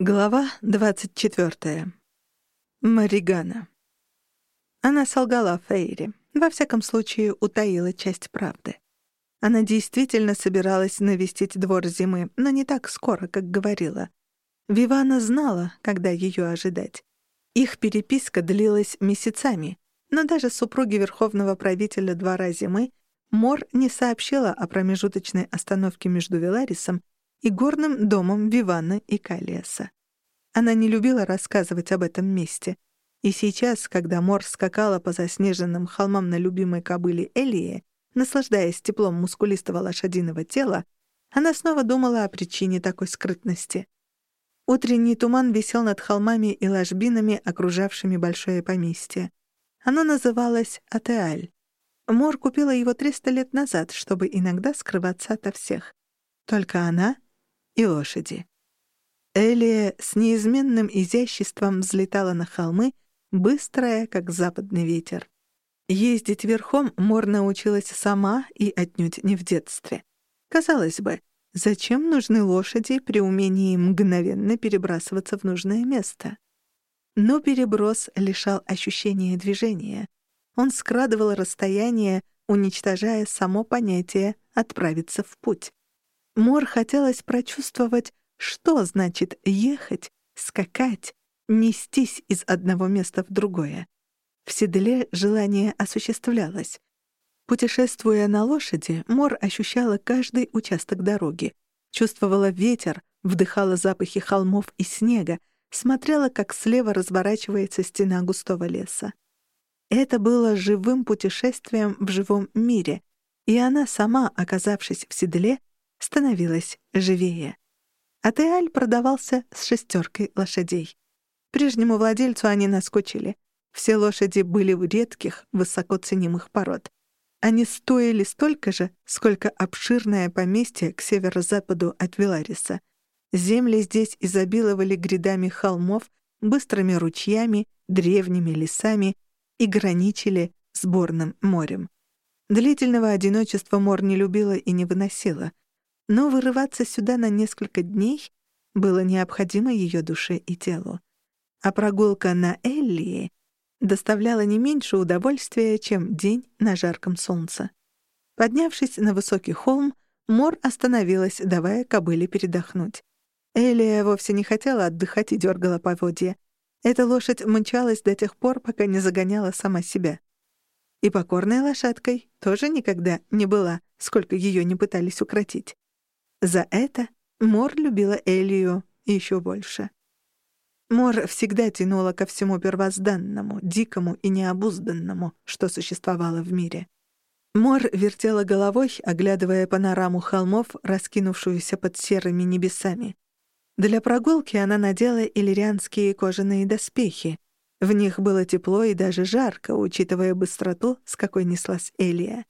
Глава 24. Маригана. Она солгала Фейри. Во всяком случае, утаила часть правды. Она действительно собиралась навестить двор зимы, но не так скоро, как говорила. Вивана знала, когда ее ожидать. Их переписка длилась месяцами, но даже супруги верховного правителя двора зимы Мор не сообщила о промежуточной остановке между Веларисом и горным домом Вивана и Калиаса. Она не любила рассказывать об этом месте. И сейчас, когда Мор скакала по заснеженным холмам на любимой кобыле Элии, наслаждаясь теплом мускулистого лошадиного тела, она снова думала о причине такой скрытности. Утренний туман висел над холмами и ложбинами, окружавшими большое поместье. Оно называлось Атеаль. Мор купила его 300 лет назад, чтобы иногда скрываться ото всех. Только она и лошади. Элия с неизменным изяществом взлетала на холмы, быстрая, как западный ветер. Ездить верхом Мор научилась сама и отнюдь не в детстве. Казалось бы, зачем нужны лошади при умении мгновенно перебрасываться в нужное место? Но переброс лишал ощущения движения. Он скрадывал расстояние, уничтожая само понятие «отправиться в путь». Мор хотелось прочувствовать, что значит ехать, скакать, нестись из одного места в другое. В седле желание осуществлялось. Путешествуя на лошади, Мор ощущала каждый участок дороги, чувствовала ветер, вдыхала запахи холмов и снега, смотрела, как слева разворачивается стена густого леса. Это было живым путешествием в живом мире, и она сама, оказавшись в седле, становилась живее. Атеаль продавался с шестеркой лошадей. Прежнему владельцу они наскучили. Все лошади были в редких, высоко ценимых пород. Они стоили столько же, сколько обширное поместье к северо-западу от Вилариса. Земли здесь изобиловали грядами холмов, быстрыми ручьями, древними лесами и граничили с Борным морем. Длительного одиночества Мор не любила и не выносила — но вырываться сюда на несколько дней было необходимо ее душе и телу. А прогулка на Эллии доставляла не меньше удовольствия, чем день на жарком солнце. Поднявшись на высокий холм, Мор остановилась, давая кобыле передохнуть. Элия вовсе не хотела отдыхать и дергала поводья. Эта лошадь мчалась до тех пор, пока не загоняла сама себя. И покорной лошадкой тоже никогда не была, сколько ее не пытались укротить. За это Мор любила Элию еще больше. Мор всегда тянула ко всему первозданному, дикому и необузданному, что существовало в мире. Мор вертела головой, оглядывая панораму холмов, раскинувшуюся под серыми небесами. Для прогулки она надела иллирианские кожаные доспехи. В них было тепло и даже жарко, учитывая быстроту, с какой неслась Элия.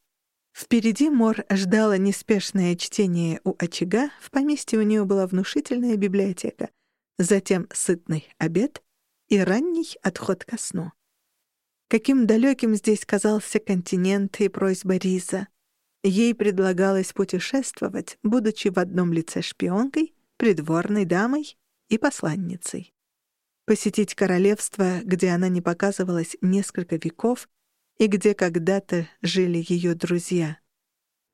Впереди Мор ждала неспешное чтение у очага, в поместье у нее была внушительная библиотека, затем сытный обед и ранний отход ко сну. Каким далеким здесь казался континент и просьба Риза. Ей предлагалось путешествовать, будучи в одном лице шпионкой, придворной дамой и посланницей. Посетить королевство, где она не показывалась несколько веков, и где когда-то жили ее друзья.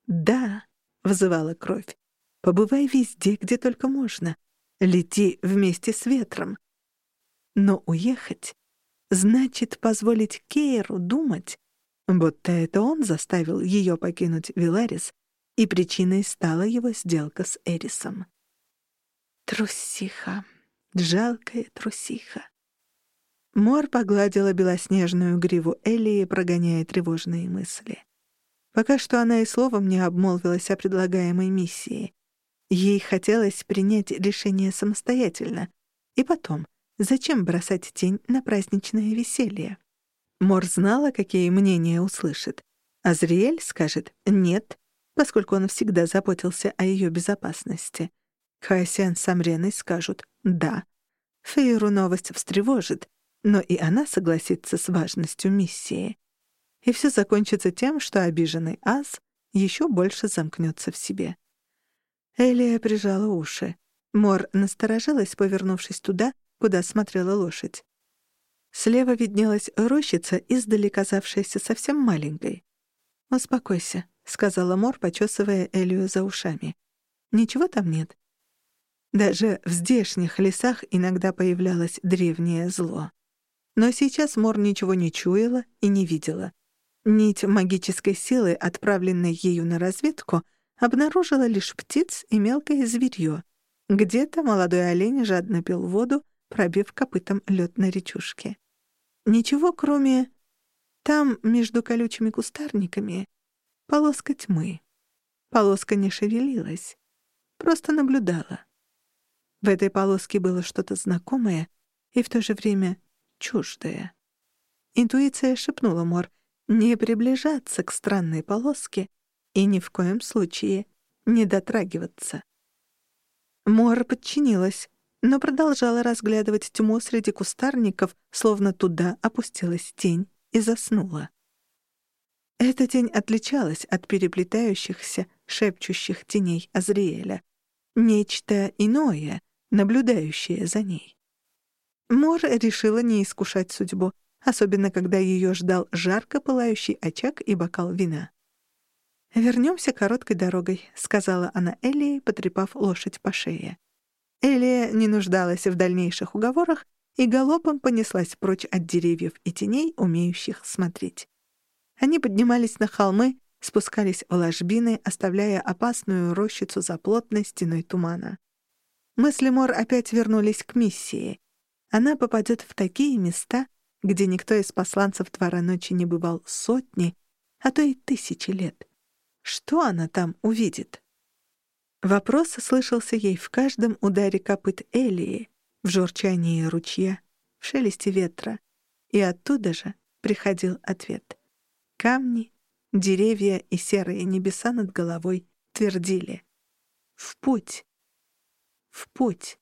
«Да», — вызывала кровь, — «побывай везде, где только можно. Лети вместе с ветром». Но уехать значит позволить Кейру думать, будто это он заставил ее покинуть Виларис, и причиной стала его сделка с Эрисом. Трусиха, жалкая трусиха. Мор погладила белоснежную гриву Элии, прогоняя тревожные мысли. Пока что она и словом не обмолвилась о предлагаемой миссии. Ей хотелось принять решение самостоятельно. И потом, зачем бросать тень на праздничное веселье? Мор знала, какие мнения услышит. Азриэль скажет «нет», поскольку он всегда заботился о ее безопасности. Хаосян с Амреной скажут «да». Фейру новость встревожит, но и она согласится с важностью миссии. И все закончится тем, что обиженный ас еще больше замкнется в себе. Элия прижала уши. Мор насторожилась, повернувшись туда, куда смотрела лошадь. Слева виднелась рощица, издали казавшаяся совсем маленькой. «Успокойся», — сказала Мор, почесывая Элию за ушами. «Ничего там нет». Даже в здешних лесах иногда появлялось древнее зло. Но сейчас Мор ничего не чуяла и не видела. Нить магической силы, отправленной ею на разведку, обнаружила лишь птиц и мелкое зверьё. Где-то молодой олень жадно пил воду, пробив копытом лед на речушке. Ничего, кроме... Там, между колючими кустарниками, полоска тьмы. Полоска не шевелилась, просто наблюдала. В этой полоске было что-то знакомое и в то же время чуждое. Интуиция шепнула Мор не приближаться к странной полоске и ни в коем случае не дотрагиваться. Мор подчинилась, но продолжала разглядывать тьму среди кустарников, словно туда опустилась тень и заснула. Эта тень отличалась от переплетающихся, шепчущих теней Азриэля. Нечто иное, наблюдающее за ней. Мор решила не искушать судьбу, особенно когда ее ждал жарко пылающий очаг и бокал вина. «Вернемся короткой дорогой», — сказала она Элии, потрепав лошадь по шее. Элия не нуждалась в дальнейших уговорах и галопом понеслась прочь от деревьев и теней, умеющих смотреть. Они поднимались на холмы, спускались в ложбины, оставляя опасную рощицу за плотной стеной тумана. Мысли Мор опять вернулись к миссии. Она попадет в такие места, где никто из посланцев Твора Ночи не бывал сотни, а то и тысячи лет. Что она там увидит? Вопрос слышался ей в каждом ударе копыт Элии, в журчании ручья, в шелесте ветра, и оттуда же приходил ответ. Камни, деревья и серые небеса над головой твердили. В путь! В путь!